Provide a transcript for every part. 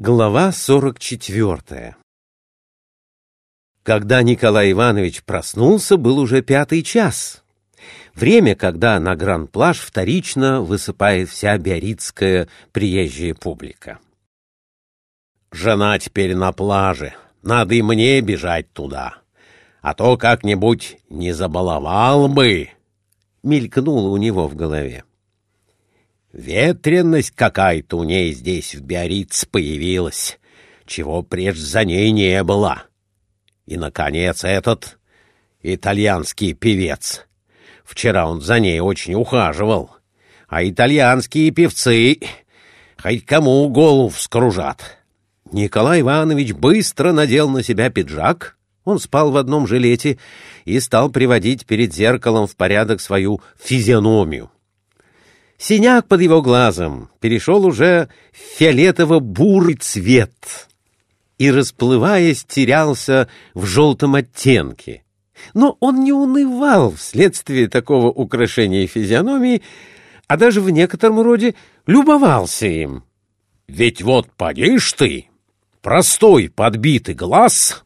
Глава 44 Когда Николай Иванович проснулся, был уже пятый час. Время, когда на Гран-Плаж вторично высыпает вся биаррицкая приезжая публика. «Жена теперь на плаже. Надо и мне бежать туда. А то как-нибудь не забаловал бы!» Мелькнуло у него в голове. Ветренность какая-то у ней здесь в Биориц появилась, чего прежде за ней не было. И, наконец, этот итальянский певец. Вчера он за ней очень ухаживал. А итальянские певцы хоть кому голову вскружат. Николай Иванович быстро надел на себя пиджак, он спал в одном жилете и стал приводить перед зеркалом в порядок свою физиономию. Синяк под его глазом перешел уже в фиолетово-бурый цвет и, расплываясь, терялся в желтом оттенке. Но он не унывал вследствие такого украшения физиономии, а даже в некотором роде любовался им. «Ведь вот подишь ты, простой подбитый глаз,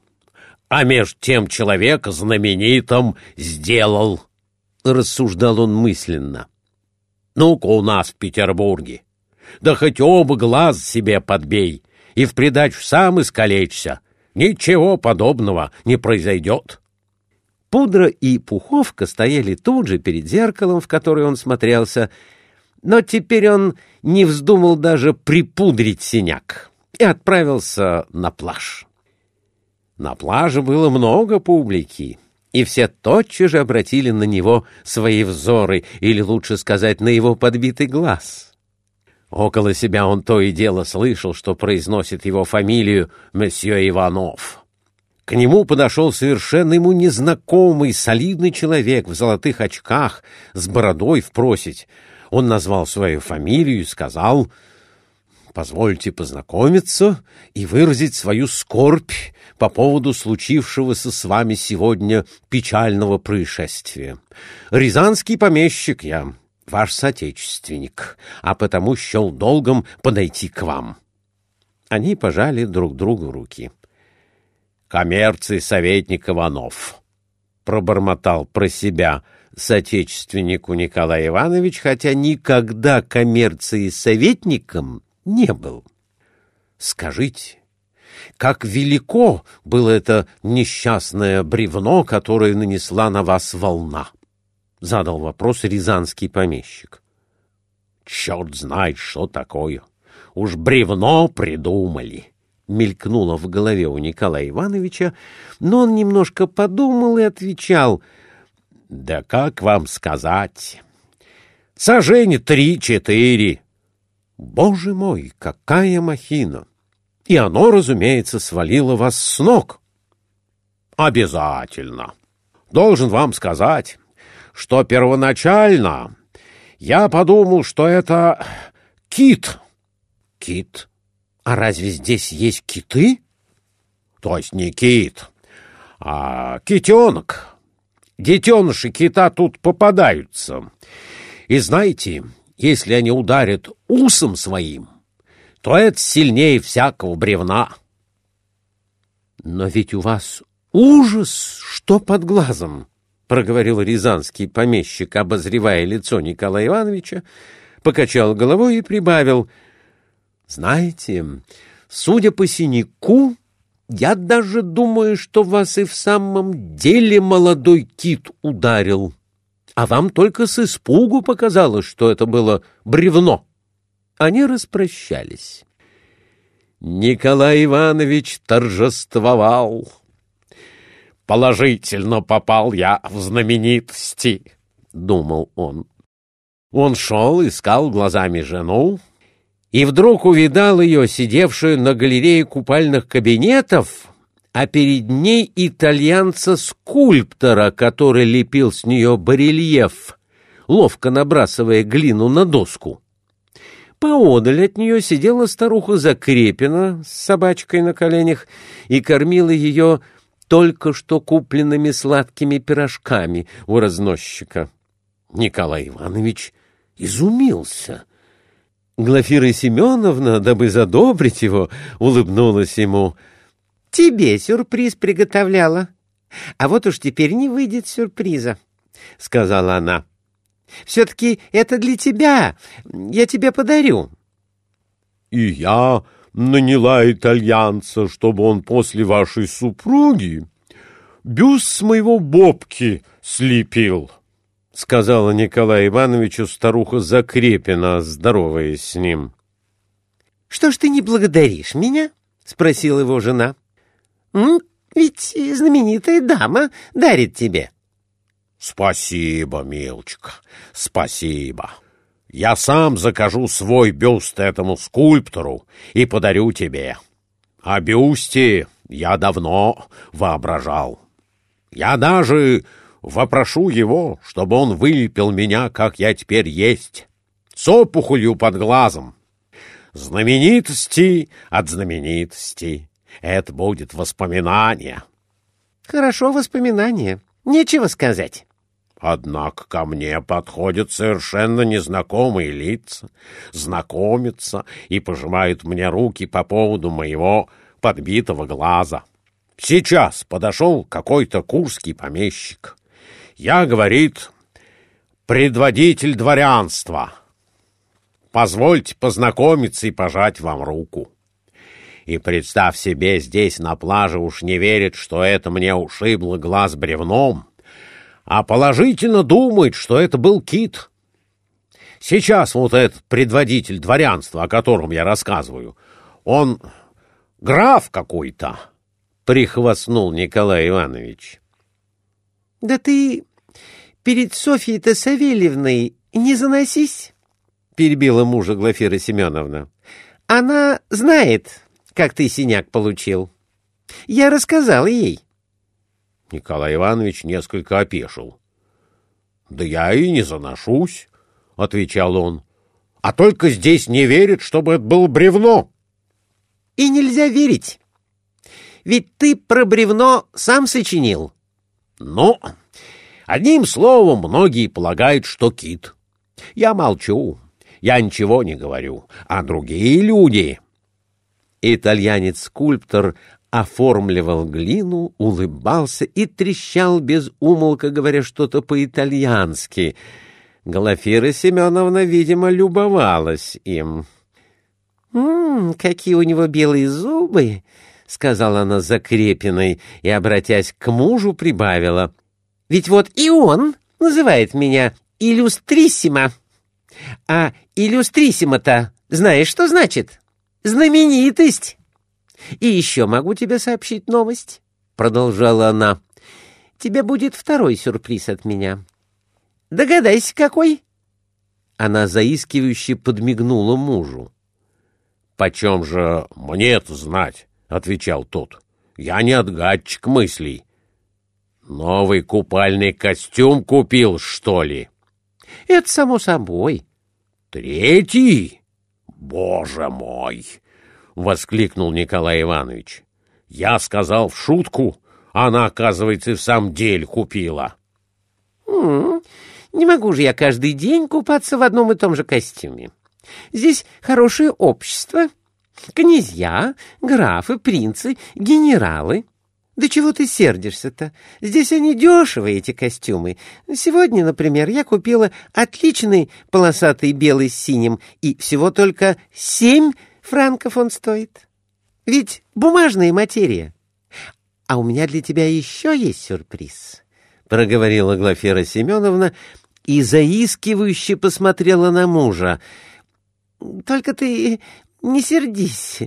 а меж тем человека знаменитым сделал», — рассуждал он мысленно. Ну-ка у нас в Петербурге. Да хоть оба глаз себе подбей и в придачу сам искалечься. Ничего подобного не произойдет. Пудра и пуховка стояли тут же перед зеркалом, в которое он смотрелся, но теперь он не вздумал даже припудрить синяк и отправился на пляж. На пляже было много публики и все тотчас же обратили на него свои взоры, или лучше сказать, на его подбитый глаз. Около себя он то и дело слышал, что произносит его фамилию месье Иванов. К нему подошел совершенно ему незнакомый, солидный человек в золотых очках, с бородой в просить. Он назвал свою фамилию и сказал Позвольте познакомиться и выразить свою скорбь по поводу случившегося с вами сегодня печального происшествия. Рязанский помещик я, ваш соотечественник, а потому счел долгом подойти к вам. Они пожали друг другу руки. «Коммерций советник Иванов», — пробормотал про себя соотечественнику Николай Иванович, хотя никогда коммерции советником не был. Скажите, как велико было это несчастное бревно, которое нанесла на вас волна? Задал вопрос рязанский помещик. Черт знает, что такое. Уж бревно придумали. Мелькнуло в голове у Николая Ивановича, но он немножко подумал и отвечал. Да как вам сказать? Сажень три-четыре. Боже мой, какая махина! И оно, разумеется, свалило вас с ног. Обязательно. Должен вам сказать, что первоначально я подумал, что это кит. Кит? А разве здесь есть киты? То есть не кит, а китенок. Детеныши кита тут попадаются. И знаете, если они ударят усом своим, то это сильнее всякого бревна. Но ведь у вас ужас, что под глазом, проговорил рязанский помещик, обозревая лицо Николая Ивановича, покачал головой и прибавил: знаете, судя по синяку, я даже думаю, что вас и в самом деле молодой кит ударил а вам только с испугу показалось, что это было бревно. Они распрощались. Николай Иванович торжествовал. «Положительно попал я в знаменитости», — думал он. Он шел, искал глазами жену, и вдруг увидал ее, сидевшую на галерее купальных кабинетов, а перед ней итальянца-скульптора, который лепил с нее барельеф, ловко набрасывая глину на доску. Поодаль от нее сидела старуха Закрепина с собачкой на коленях и кормила ее только что купленными сладкими пирожками у разносчика. Николай Иванович изумился. Глафира Семеновна, дабы задобрить его, улыбнулась ему. — Тебе сюрприз приготовляла. А вот уж теперь не выйдет сюрприза, — сказала она. — Все-таки это для тебя. Я тебе подарю. — И я наняла итальянца, чтобы он после вашей супруги бюст с моего Бобки слепил, — сказала Николаю Ивановичу старуха Закрепина, здороваясь с ним. — Что ж ты не благодаришь меня? — спросила его жена. — Ведь знаменитая дама дарит тебе. — Спасибо, милочка, спасибо. Я сам закажу свой бюст этому скульптору и подарю тебе. О бюсте я давно воображал. Я даже вопрошу его, чтобы он вылепил меня, как я теперь есть, с опухолью под глазом. Знаменитости от знаменитости. Это будет воспоминание. Хорошо воспоминание. Нечего сказать. Однако ко мне подходят совершенно незнакомые лица, знакомятся и пожимают мне руки по поводу моего подбитого глаза. Сейчас подошел какой-то курский помещик. Я, говорит, предводитель дворянства. Позвольте познакомиться и пожать вам руку. И, представь себе, здесь на плаже уж не верит, что это мне ушибло глаз бревном, а положительно думает, что это был кит. Сейчас вот этот предводитель дворянства, о котором я рассказываю, он граф какой-то, — прихвастнул Николай Иванович. — Да ты перед Софьей-то Савельевной не заносись, — перебила мужа Глафира Семеновна. — Она знает, как ты синяк получил. Я рассказал ей. — Николай Иванович несколько опешил. — Да я и не заношусь, — отвечал он. — А только здесь не верят, чтобы это было бревно. — И нельзя верить. Ведь ты про бревно сам сочинил. — Ну, одним словом, многие полагают, что кит. Я молчу, я ничего не говорю, а другие люди... Итальянец-скульптор оформливал глину, улыбался и трещал без умолка, говоря что-то по-итальянски. Глафира Семеновна, видимо, любовалась им. «М -м, какие у него белые зубы!» — сказала она Закрепиной и, обратясь к мужу, прибавила. «Ведь вот и он называет меня Иллюстриссима. А Иллюстриссима-то знаешь, что значит? Знаменитость!» И еще могу тебе сообщить новость, — продолжала она. Тебе будет второй сюрприз от меня. Догадайся, какой? Она заискивающе подмигнула мужу. — Почем же мне-то знать? — отвечал тот. — Я не отгадчик мыслей. Новый купальный костюм купил, что ли? — Это само собой. — Третий? Боже мой! воскликнул Николай Иванович. Я сказал в шутку, она, оказывается, в самом деле купила. не могу же я каждый день купаться в одном и том же костюме. Здесь хорошее общество, князья, графы, принцы, генералы. Да чего ты сердишься-то? Здесь они дешевые, эти костюмы. Сегодня, например, я купила отличный полосатый белый с синим, и всего только семь франков он стоит. Ведь бумажная материя. А у меня для тебя еще есть сюрприз, — проговорила Глафира Семеновна и заискивающе посмотрела на мужа. Только ты не сердись.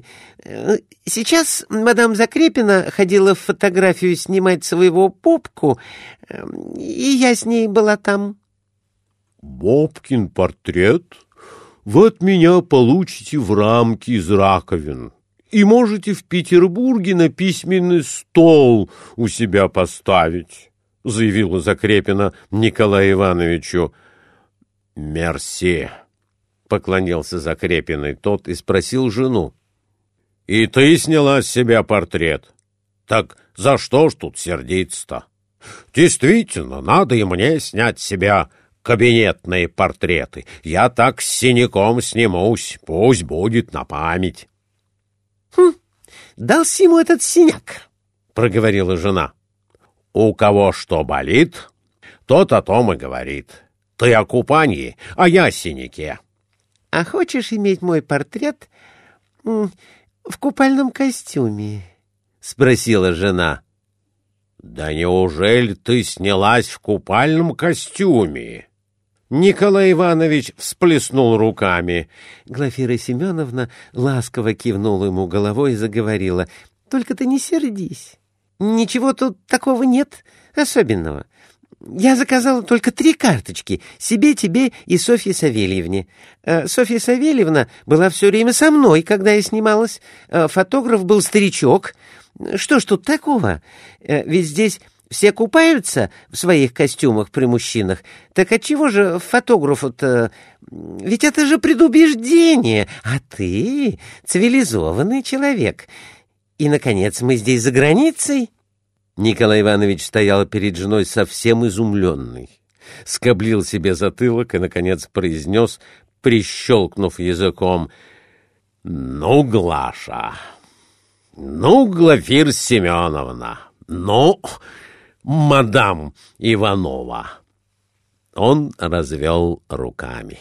Сейчас мадам Закрепина ходила в фотографию снимать своего попку, и я с ней была там. — Бобкин портрет? вы от меня получите в рамки из раковин и можете в Петербурге на письменный стол у себя поставить, — заявила Закрепина Николаю Ивановичу. — Мерси, — поклонился Закрепиной тот и спросил жену. — И ты сняла с себя портрет? Так за что ж тут сердиться-то? Действительно, надо и мне снять с себя кабинетные портреты. Я так с синяком снимусь, пусть будет на память. — Хм, дался ему этот синяк, — проговорила жена. — У кого что болит, тот о том и говорит. Ты о купании, а я о синяке. — А хочешь иметь мой портрет в купальном костюме? — спросила жена. — Да неужели ты снялась в купальном костюме? Николай Иванович всплеснул руками. Глафира Семеновна ласково кивнула ему головой и заговорила. — Только ты не сердись. Ничего тут такого нет особенного. Я заказала только три карточки — себе, тебе и Софье Савельевне. Э, Софья Савельевна была все время со мной, когда я снималась. Э, фотограф был старичок. Что ж тут такого? Э, ведь здесь все купаются в своих костюмах при мужчинах. Так отчего же фотографу-то... Ведь это же предубеждение, а ты цивилизованный человек. И, наконец, мы здесь за границей. Николай Иванович стоял перед женой совсем изумленный, скоблил себе затылок и, наконец, произнес, прищелкнув языком, «Ну, Глаша, ну, Глафир Семеновна, ну, мадам Иванова». Он развел руками.